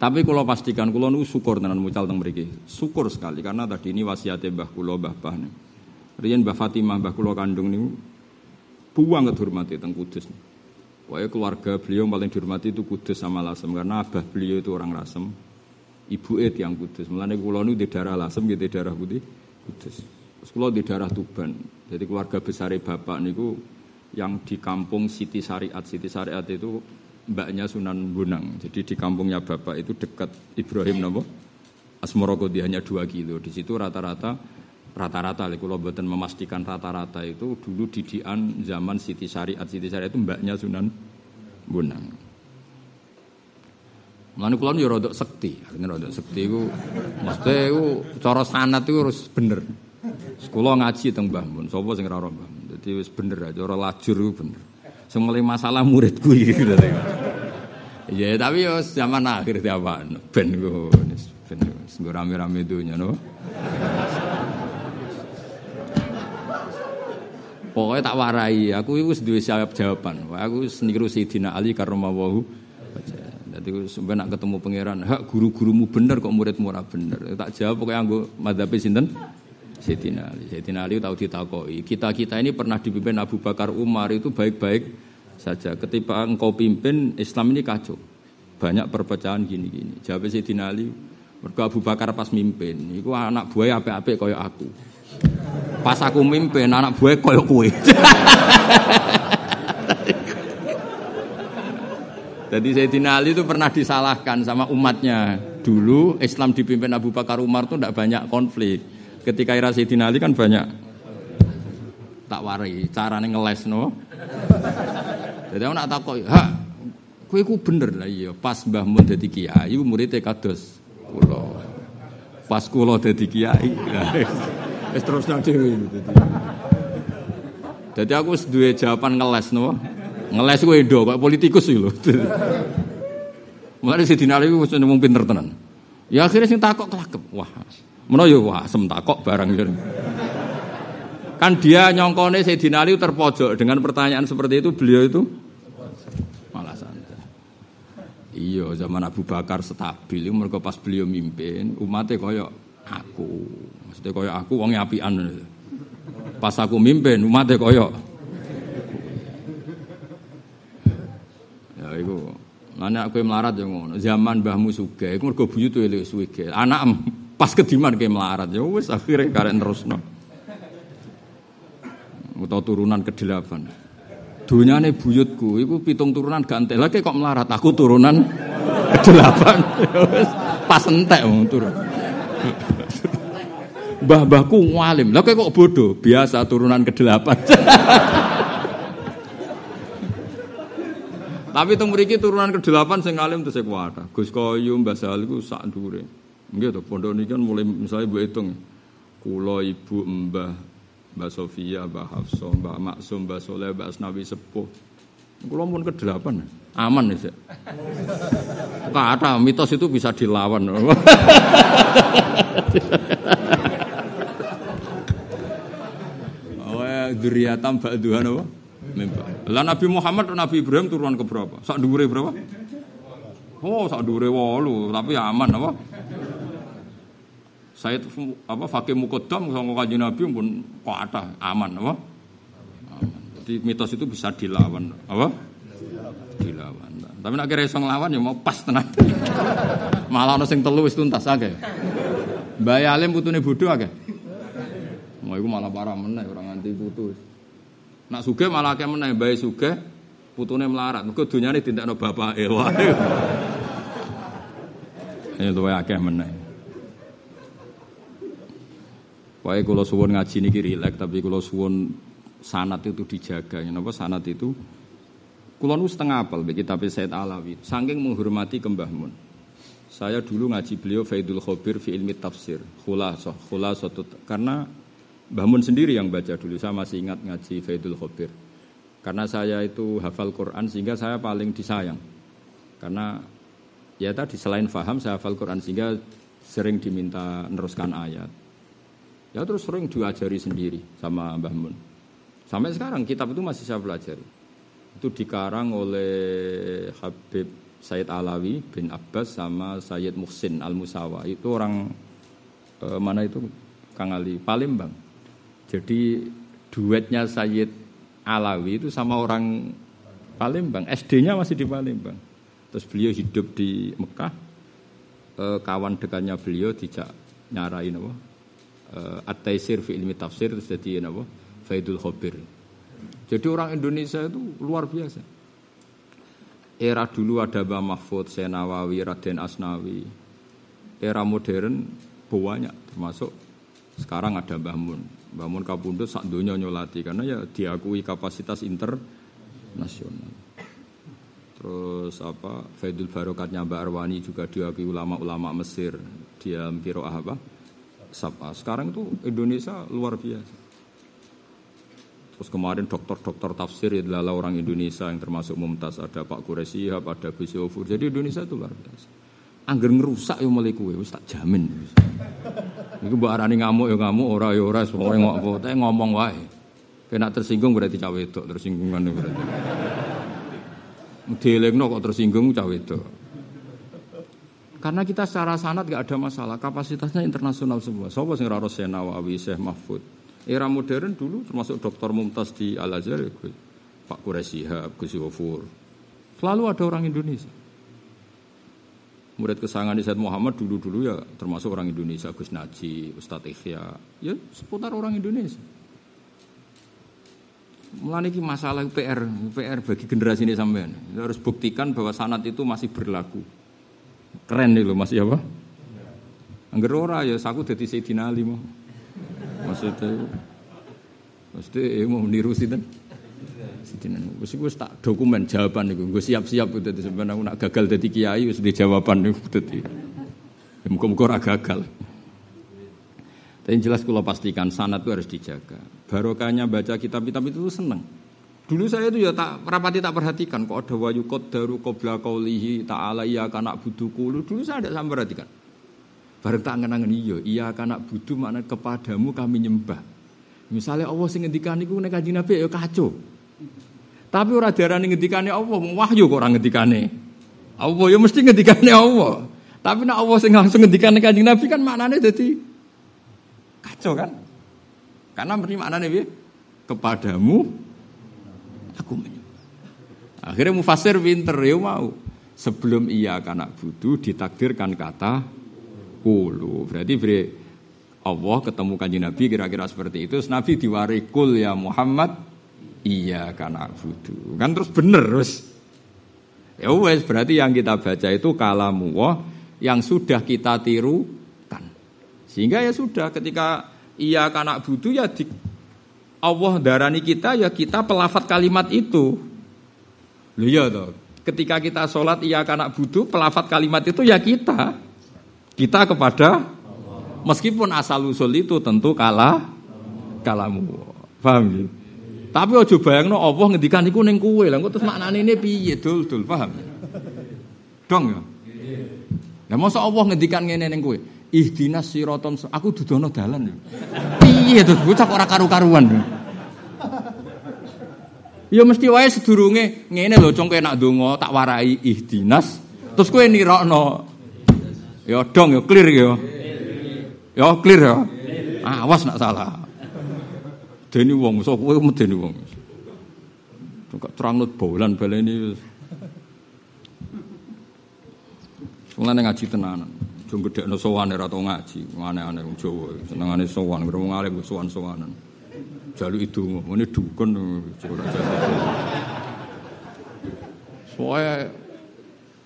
Tapi kalau pastikan kalau nu syukur tenan mucal teng mriki. Syukur sekali karena tadi ini wasiatnya Mbah kula Mbah Bah. Riyen Mbah Fatimah Mbah kula kandung niku buang hormati teng Kudus. Pokoknya keluarga beliau paling dihormati itu Kudus sama Lasem karena abah beliau itu orang Lasem. Ibu et yang Kudus. Mulane kula nu di darah Lasem gitu darah putih Kudus. Terus kula di darah Tuban. Jadi keluarga besar bapak niku yang di kampung Siti Syariat. Siti Syariat itu mbaknya Sunan Bonang. Jadi di kampungnya bapak itu dekat Ibrahim Nabo. Asmorogodi hanya dua kilo. Di situ rata-rata rata-rata kalau buatan memastikan rata-rata itu dulu didian zaman Siti Syariat Siti Syariat itu mbaknya Sunan Bonang. Mulane kula yo rada sekti, artinya rada sekti iku mesti iku cara sanat iku harus bener. Sekolah ngaji teng Mbah Mun, sapa sing ora Mbah bener aja, cara lajur iku bener. Sing masalah muridku iki gitu. Ya tapi yo zaman akhir apa ben ku ben rame-rame dunya no. Pokoknya tak warai, aku itu duwe jawab jawaban. Aku seniru Sayyidina Ali karromawahu. Jadi sampai nak ketemu pangeran, hak guru-gurumu bener kok muridmu ora bener. Tak jawab pokoknya anggo madhabe sinten? Sayyidina Ali. Sayyidina Ali tahu ditakoi. Kita-kita ini pernah dipimpin Abu Bakar Umar itu baik-baik saja. Ketika engkau pimpin Islam ini kacau. Banyak perpecahan gini-gini. Jawab Sayyidina Ali, mergo Abu Bakar pas mimpin, iku anak buah apik-apik kaya aku. Pas aku mimpin anak buah koyo kue. Jadi Sayyidina Ali itu pernah disalahkan sama umatnya. Dulu Islam dipimpin Abu Bakar Umar itu tidak banyak konflik. Ketika era Sayyidina Ali kan banyak tak warai carane ngeles no. Jadi aku nak takut, ha, kue ku bener lah iya. Pas Mbah Mun jadi kiai, muridnya kados kulo. Pas kulo jadi kiai, Wis terus nang dhewe Jadi aku duwe jawaban ngeles no. Ngeles kowe ndo kok politikus iki lho. Mulane si dinari iku wis mung pinter tenan. Ya akhirnya sing takok kelakep. Wah, meno yo wah sem takok barang Kan dia nyongkone Sayyidina Ali terpojok dengan pertanyaan seperti itu beliau itu malah santai. Iya, zaman Abu Bakar stabil, mereka pas beliau mimpin, umatnya koyok aku. Maksudnya koyok aku wong apian. Pas aku mimpin umatnya koyok. Ya iku. Mana aku melarat yang ngono. Zaman Mbahmu Sugih iku mergo buyut elek suwege. Anak pas kediman kayak melarat ya wis akhirnya karen terusno. Atau turunan ke-8. Dunyane buyutku iku pitung turunan gantel lagi kok melarat aku turunan ke-8. pas entek wong turun. Mbah-mbahku walim. Lah kok bodoh? Biasa turunan ke-8. Tapi teng mriki turunan ke-8 sing alim tesih kuwata. Gus Koyum Mbah Sal iku sak ndure. Nggih to, pondok niki kan mulai misalnya mbok hitung. Kula ibu Mbah Mbah Sofia, Mbah Hafsa, Mbah Maksum, Mbah Soleh, Mbah Asnawi Sepuh. Kula pun ke-8. Aman ya, Kata mitos itu bisa dilawan. duriyatam ba'duhan apa? Mimba. Lah Nabi Muhammad Nabi Ibrahim turunan ke berapa? Sak dhuwure berapa? Oh, sak dhuwure 8, tapi aman apa? Saya apa fakih mukodam sama kanjeng Nabi pun ada aman apa? Aman. Jadi mitos itu bisa dilawan apa? Dilawan. Tapi nak kira iso nglawan ya mau pas tenan. Malah ana sing telu wis tuntas akeh. Mbah Alim putune bodho akeh. Mau iku malah parah meneh orang nganti putus. Nak suge malah akeh meneh bae suge putune melarat. Mergo dunyane dindakno bapake wae. Ya akeh meneh. Wae kula suwun ngaji niki rileks tapi kula suwun sanat itu dijaga. Napa sanat itu kula nu setengah bagi kitab Said Alawi. Saking menghormati Kembah Mun. Saya dulu ngaji beliau Faidul Khobir fi ilmi tafsir. Khulasah, khulasah karena Mbah Mun sendiri yang baca dulu. Saya masih ingat ngaji Faidul Khobir. Karena saya itu hafal Quran sehingga saya paling disayang. Karena ya tadi selain faham saya hafal Quran sehingga sering diminta meneruskan ayat. Ya terus sering diajari sendiri sama Mbah Mun. Sampai sekarang kitab itu masih saya pelajari. Itu dikarang oleh Habib Sayyid Alawi bin Abbas sama Sayyid Muhsin Al Musawa itu orang eh, mana itu Kang Ali Palembang. Jadi duetnya Sayyid Alawi itu sama orang Palembang. SD-nya masih di Palembang. Terus beliau hidup di Mekah. Eh, kawan dekatnya beliau dijak nyarain apa? Eh, At-Taisir fi ilmi tafsir terus jadi apa? Faidul Khobir. Jadi orang Indonesia itu luar biasa. Era dulu ada Mbah Mahfud, Senawawi, Raden Asnawi. Era modern banyak termasuk sekarang ada Mbah Mun. Mbah Mun Kapundut sak donya nyolati karena ya diakui kapasitas internasional. Terus apa Faidul Barokatnya Mbak Arwani juga diakui ulama-ulama Mesir. Dia kiroah apa? Sapa. Sekarang itu Indonesia luar biasa. Terus kemarin dokter-dokter tafsir adalah orang Indonesia yang termasuk Mumtaz ada Pak Quraisy, ada Gus Yofur. Jadi Indonesia itu luar biasa. Angger ngerusak yang mulai kue, tak jamin. Iku mbok arani ngamuk ya ngamuk, ora ya ora, pokoke ngomong, ngomong wae. Kena tersinggung berarti cawe itu, tersinggungan berarti. Dielingno kok tersinggung cawe itu. Karena kita secara sanat gak ada masalah, kapasitasnya internasional semua. Sopo sing ora Nawawi, Syekh Mahfud. Era modern dulu termasuk Dr. Mumtaz di Al Azhar, ya, Pak Quraisy Gus Yofur. Selalu ada orang Indonesia. Murid kesayangan Said Muhammad dulu-dulu ya termasuk orang Indonesia, Gus Naji, Ustadz Ikhya, ya seputar orang Indonesia. Mulai ini masalah PR, PR bagi generasi ini sampean. Harus buktikan bahwa sanat itu masih berlaku. Keren nih loh, masih apa? Angger ora ya aku dadi Sayyidina Ali mau. Maksudnya Maksudnya ya mau niru sih kan? Wis gue tak dokumen jawaban itu, gue siap-siap itu sebenarnya aku nak gagal jadi kiai wis di jawaban itu dadi. Ya muka-muka ora gagal. Tapi jelas kalau pastikan sanat itu harus dijaga. Barokahnya baca kitab-kitab itu seneng. Dulu saya itu ya tak rapati tak perhatikan kok ada wayu daru qabla qaulihi ta'ala iya kana buduku. Dulu saya tidak sampai perhatikan. Bareng tak ngenangen iya, iya kana budu makna kepadamu kami nyembah. Misalnya Allah sing ngendikan niku nek Kanjeng Nabi ya kacau. Tapi ora diarani ngendikane Allah, wahyu kok ora ngendikane. Allah ya mesti ngendikane Allah. Tapi nek Allah sing langsung ngendikane Kanjeng Nabi kan maknane dadi kacau kan? Karena berarti maknane piye? Kepadamu aku menyembah. Akhirnya mufasir pinter ya mau. Sebelum ia kanak budu ditakdirkan kata kulu. Berarti beri Allah ketemu kanji Nabi kira-kira seperti itu. Nabi diwarikul ya Muhammad iya karena budu. Kan terus bener terus. Ya wes berarti yang kita baca itu kalamu wah yang sudah kita tirukan. Sehingga ya sudah ketika iya karena budu ya di Allah darani kita ya kita pelafat kalimat itu. Lu ya toh. Ketika kita sholat iya karena budu pelafat kalimat itu ya kita. Kita kepada meskipun asal usul itu tentu kalah kalamu. Paham ya? Tapi ojo bayangno Allah ngendikan iku ning kowe. Lah terus maknane ini piye dul dul paham? Dong ya. Lah masa Allah ngendikan ngene ning kowe? Ihdinas siraton aku dudono dalan. Piye to bocah ora karu-karuan. Ya mesti wae sedurunge ngene lho cong kowe nak donga tak warai ihdinas terus kowe nirokno Ya dong ya clear ya. Ya clear ya. Awas nak salah. Deni wong sok kowe medeni wong. Kok terangno bolan baleni. Mulane ngaji tenanan. Jong gedekno sowan ora tau ngaji, aneh-aneh wong Jawa. Senengane sowan, wong alim sowan-sowanan. Jalu itu, ini dukun. Soalnya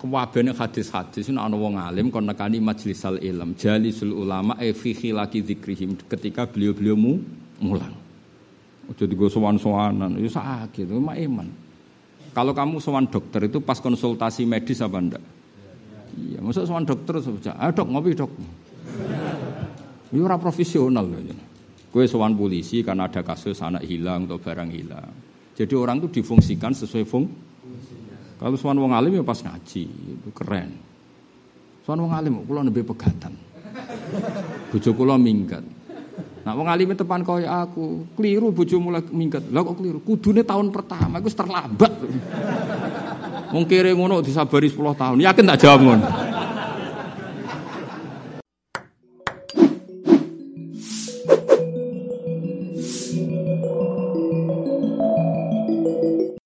kewabene hadis-hadis ini ana wong alim kon nekani majlisal ilm. Jalisul ulama e fi khilaki dzikrihim. Ketika beliau-beliau mu mulang. Aja digo sowan-sowanan. Ya sakit mah iman. Kalau kamu sowan dokter itu pas konsultasi medis apa ndak iya masa sowan dokter saja ah dok ngopi dok ini ora profesional ya. Gue sowan polisi karena ada kasus anak hilang atau barang hilang. Jadi orang itu difungsikan sesuai fung kalau sowan wong alim ya pas ngaji, itu keren. Sowan wong alim kula nembe pegatan. Bojo kula minggat. Nah wong alim tepan kaya aku, keliru bojomu mulai minggat. Lah kok keliru? Kudune tahun pertama iku terlambat. Kere ngono disabari 10 tahun. Yakin tak jawab ngono.